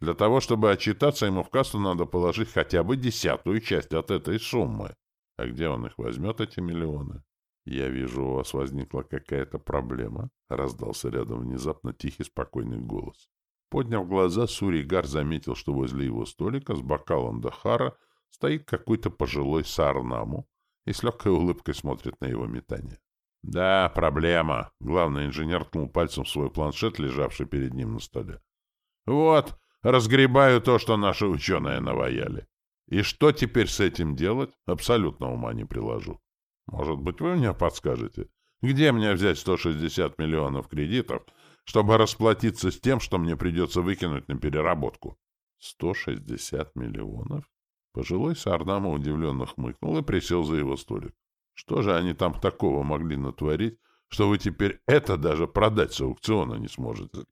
Для того, чтобы отчитаться, ему в кассу надо положить хотя бы десятую часть от этой суммы. А где он их возьмет, эти миллионы? «Я вижу, у вас возникла какая-то проблема», — раздался рядом внезапно тихий, спокойный голос. Подняв глаза, Суригар заметил, что возле его столика с бокалом Дахара стоит какой-то пожилой Саарнаму и с легкой улыбкой смотрит на его метание. «Да, проблема», — главный инженер ткнул пальцем в свой планшет, лежавший перед ним на столе. «Вот, разгребаю то, что наши ученые наваяли. И что теперь с этим делать, абсолютно ума не приложу. Может быть, вы мне подскажете, где мне взять 160 миллионов кредитов, чтобы расплатиться с тем, что мне придется выкинуть на переработку. Сто шестьдесят миллионов? Пожилой Сардама удивленно хмыкнул и присел за его столик. Что же они там такого могли натворить, что вы теперь это даже продать с аукциона не сможете?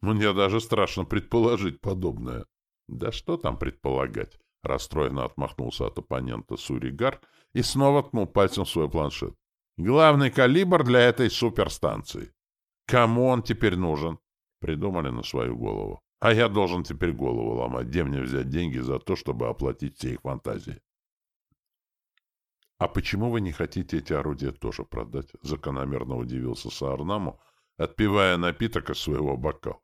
Мне даже страшно предположить подобное. Да что там предполагать? Расстроенно отмахнулся от оппонента Суригар и снова ткнул пальцем свой планшет. Главный калибр для этой суперстанции. Кому он теперь нужен? Придумали на свою голову. А я должен теперь голову ломать, где мне взять деньги за то, чтобы оплатить все их фантазии. «А почему вы не хотите эти орудия тоже продать?» — закономерно удивился Саарнаму, отпивая напиток из своего бокала.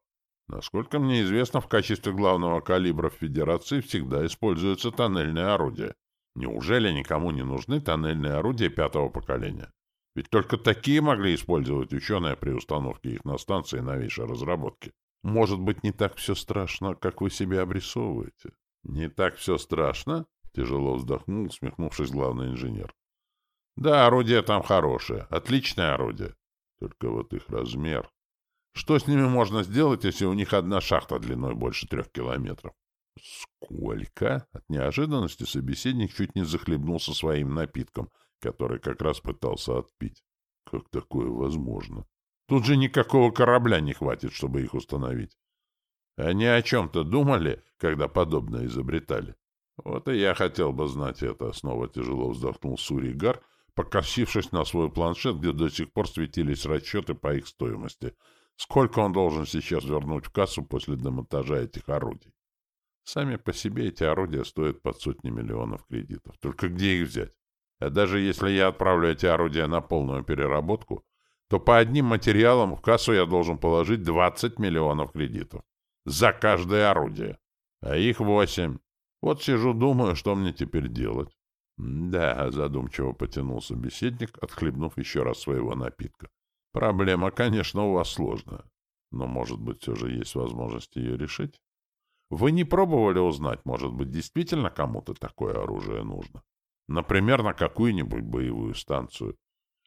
«Насколько мне известно, в качестве главного калибра в Федерации всегда используются тоннельные орудия. Неужели никому не нужны тоннельные орудия пятого поколения?» Ведь только такие могли использовать ученые при установке их на станции новейшей разработки. Может быть, не так все страшно, как вы себе обрисовываете? Не так все страшно? Тяжело вздохнул, усмехнувшись главный инженер. Да, орудие там хорошее, отличное орудие. Только вот их размер. Что с ними можно сделать, если у них одна шахта длиной больше трех километров? Сколько? От неожиданности собеседник чуть не захлебнулся своим напитком, который как раз пытался отпить. Как такое возможно? Тут же никакого корабля не хватит, чтобы их установить. Они о чем-то думали, когда подобное изобретали? Вот и я хотел бы знать это, снова тяжело вздохнул Суригар, покосившись на свой планшет, где до сих пор светились расчеты по их стоимости. Сколько он должен сейчас вернуть в кассу после демонтажа этих орудий? Сами по себе эти орудия стоят под сотни миллионов кредитов. Только где их взять? А даже если я отправлю эти орудия на полную переработку, то по одним материалам в кассу я должен положить 20 миллионов кредитов. За каждое орудие. А их восемь. Вот сижу, думаю, что мне теперь делать. Да, задумчиво потянул собеседник, отхлебнув еще раз своего напитка. Проблема, конечно, у вас сложная. Но, может быть, все же есть возможность ее решить? Вы не пробовали узнать, может быть, действительно кому-то такое оружие нужно? Например, на какую-нибудь боевую станцию,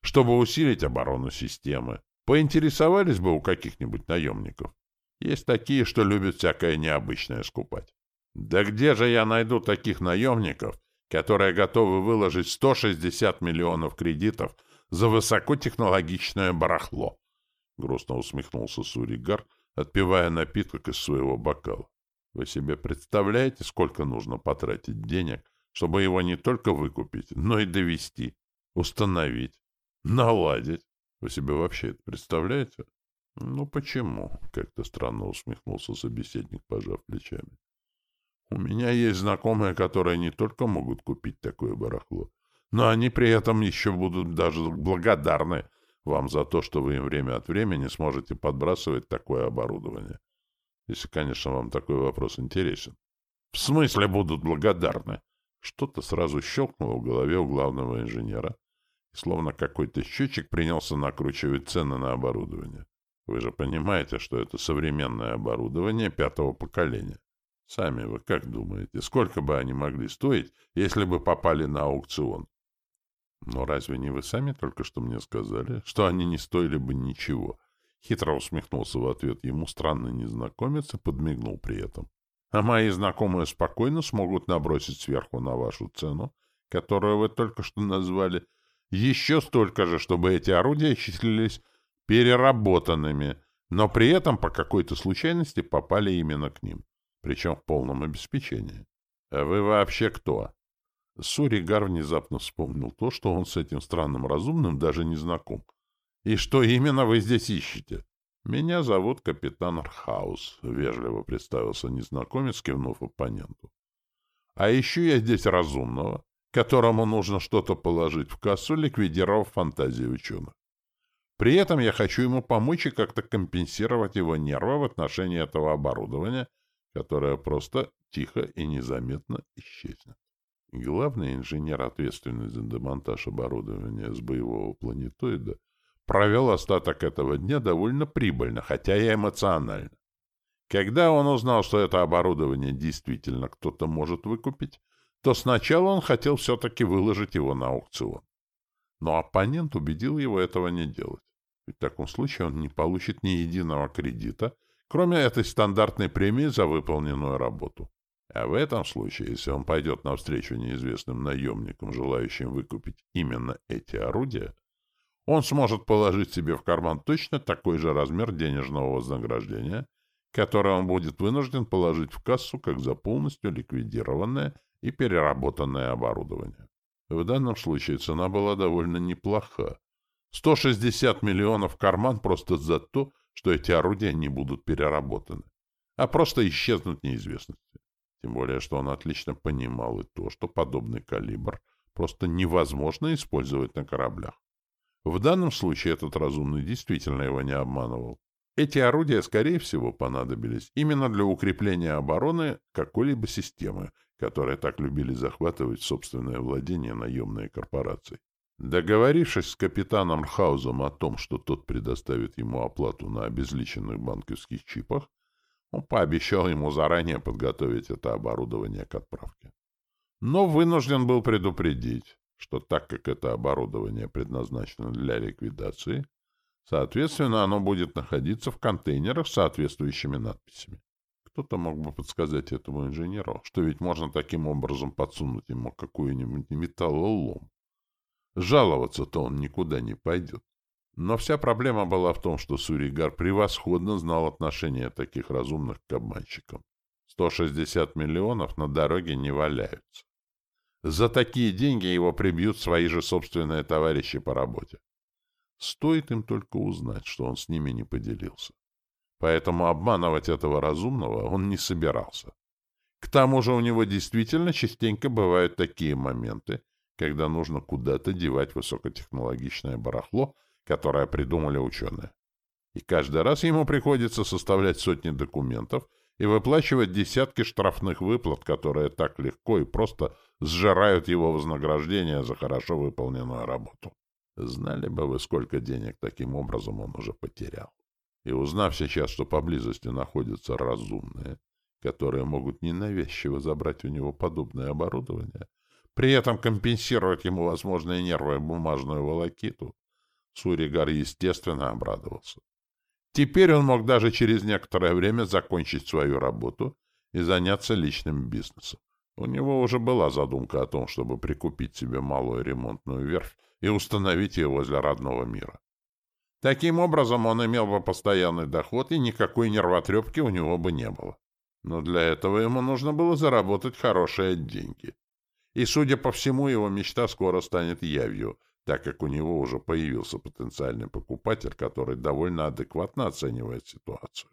чтобы усилить оборону системы. Поинтересовались бы у каких-нибудь наемников. Есть такие, что любят всякое необычное скупать. Да где же я найду таких наемников, которые готовы выложить 160 миллионов кредитов за высокотехнологичное барахло? Грустно усмехнулся Суригар, отпивая напиток из своего бокала. Вы себе представляете, сколько нужно потратить денег, чтобы его не только выкупить, но и довести, установить, наладить? Вы себе вообще это представляете? Ну почему? Как-то странно усмехнулся собеседник, пожав плечами. У меня есть знакомые, которые не только могут купить такое барахло, но они при этом еще будут даже благодарны вам за то, что вы им время от времени сможете подбрасывать такое оборудование. Если, конечно, вам такой вопрос интересен. В смысле будут благодарны? Что-то сразу щелкнуло в голове у главного инженера, и словно какой-то счетчик принялся накручивать цены на оборудование. Вы же понимаете, что это современное оборудование пятого поколения. Сами вы как думаете, сколько бы они могли стоить, если бы попали на аукцион? Но разве не вы сами только что мне сказали, что они не стоили бы ничего? Хитро усмехнулся в ответ ему странный незнакомец и подмигнул при этом. А мои знакомые спокойно смогут набросить сверху на вашу цену, которую вы только что назвали, еще столько же, чтобы эти орудия числились переработанными, но при этом по какой-то случайности попали именно к ним причем в полном обеспечении. А вы вообще кто? Суригар внезапно вспомнил то, что он с этим странным разумным даже не знаком. И что именно вы здесь ищете? Меня зовут капитан Архаус, вежливо представился незнакомец, кивнув оппоненту. А ищу я здесь разумного, которому нужно что-то положить в кассу, ликвидировав фантазии ученых. При этом я хочу ему помочь и как-то компенсировать его нервы в отношении этого оборудования которая просто тихо и незаметно исчезнет. Главный инженер, ответственный за демонтаж оборудования с боевого планетоида, провел остаток этого дня довольно прибыльно, хотя и эмоционально. Когда он узнал, что это оборудование действительно кто-то может выкупить, то сначала он хотел все-таки выложить его на аукцион. Но оппонент убедил его этого не делать. Ведь в таком случае он не получит ни единого кредита — кроме этой стандартной премии за выполненную работу. А в этом случае, если он пойдет навстречу неизвестным наемникам, желающим выкупить именно эти орудия, он сможет положить себе в карман точно такой же размер денежного вознаграждения, которое он будет вынужден положить в кассу как за полностью ликвидированное и переработанное оборудование. В данном случае цена была довольно неплоха. 160 миллионов в карман просто за то, что эти орудия не будут переработаны, а просто исчезнут неизвестности. Тем более, что он отлично понимал и то, что подобный калибр просто невозможно использовать на кораблях. В данном случае этот разумный действительно его не обманывал. Эти орудия, скорее всего, понадобились именно для укрепления обороны какой-либо системы, которые так любили захватывать собственное владение наемные корпорации. Договорившись с капитаном Хаузом о том, что тот предоставит ему оплату на обезличенных банковских чипах, он пообещал ему заранее подготовить это оборудование к отправке. Но вынужден был предупредить, что так как это оборудование предназначено для ликвидации, соответственно, оно будет находиться в контейнерах с соответствующими надписями. Кто-то мог бы подсказать этому инженеру, что ведь можно таким образом подсунуть ему какую-нибудь металлолом. Жаловаться-то он никуда не пойдет. Но вся проблема была в том, что Суригар превосходно знал отношение таких разумных к обманщикам. 160 миллионов на дороге не валяются. За такие деньги его прибьют свои же собственные товарищи по работе. Стоит им только узнать, что он с ними не поделился. Поэтому обманывать этого разумного он не собирался. К тому же у него действительно частенько бывают такие моменты, когда нужно куда-то девать высокотехнологичное барахло, которое придумали ученые. И каждый раз ему приходится составлять сотни документов и выплачивать десятки штрафных выплат, которые так легко и просто сжирают его вознаграждение за хорошо выполненную работу. Знали бы вы, сколько денег таким образом он уже потерял. И узнав сейчас, что поблизости находятся разумные, которые могут ненавязчиво забрать у него подобное оборудование, при этом компенсировать ему возможные нервы и бумажную волокиту, Суригар, естественно, обрадовался. Теперь он мог даже через некоторое время закончить свою работу и заняться личным бизнесом. У него уже была задумка о том, чтобы прикупить себе малую ремонтную верфь и установить ее возле родного мира. Таким образом, он имел бы постоянный доход, и никакой нервотрепки у него бы не было. Но для этого ему нужно было заработать хорошие деньги. И, судя по всему, его мечта скоро станет явью, так как у него уже появился потенциальный покупатель, который довольно адекватно оценивает ситуацию.